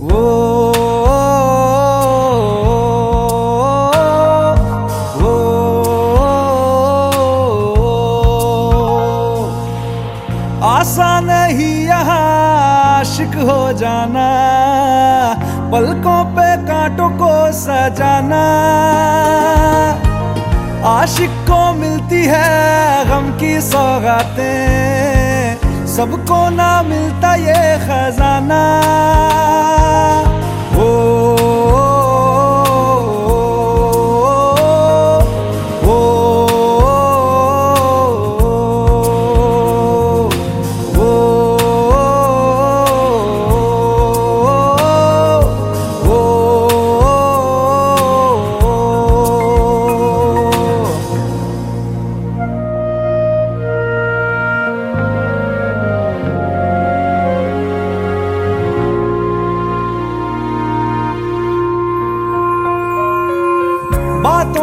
आसा नहीं यहाँ आशिक हो जाना पलकों पे कांटों को सजाना आशिक को मिलती है गम की सौगातें सबको ना मिलता ये खजाना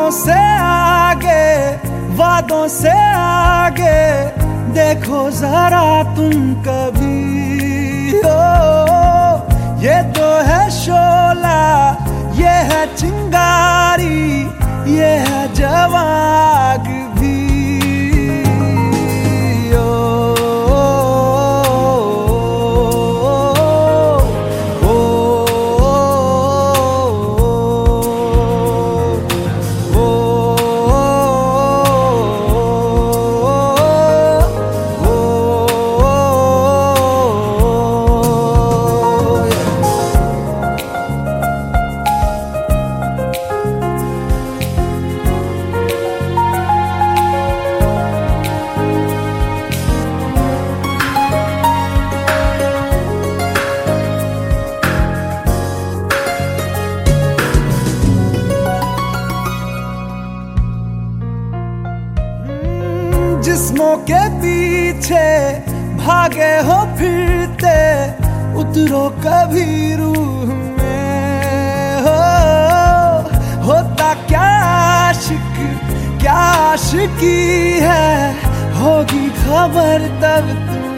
बातों से आगे वादों से आगे देखो जरा तुम कभी। जिस्मों के पीछे भागे हो फिरते, उतरो कभी रूह में। हो, होता क्या आशिक, क्या आशिकी है, होगी खबर तब तुम्हें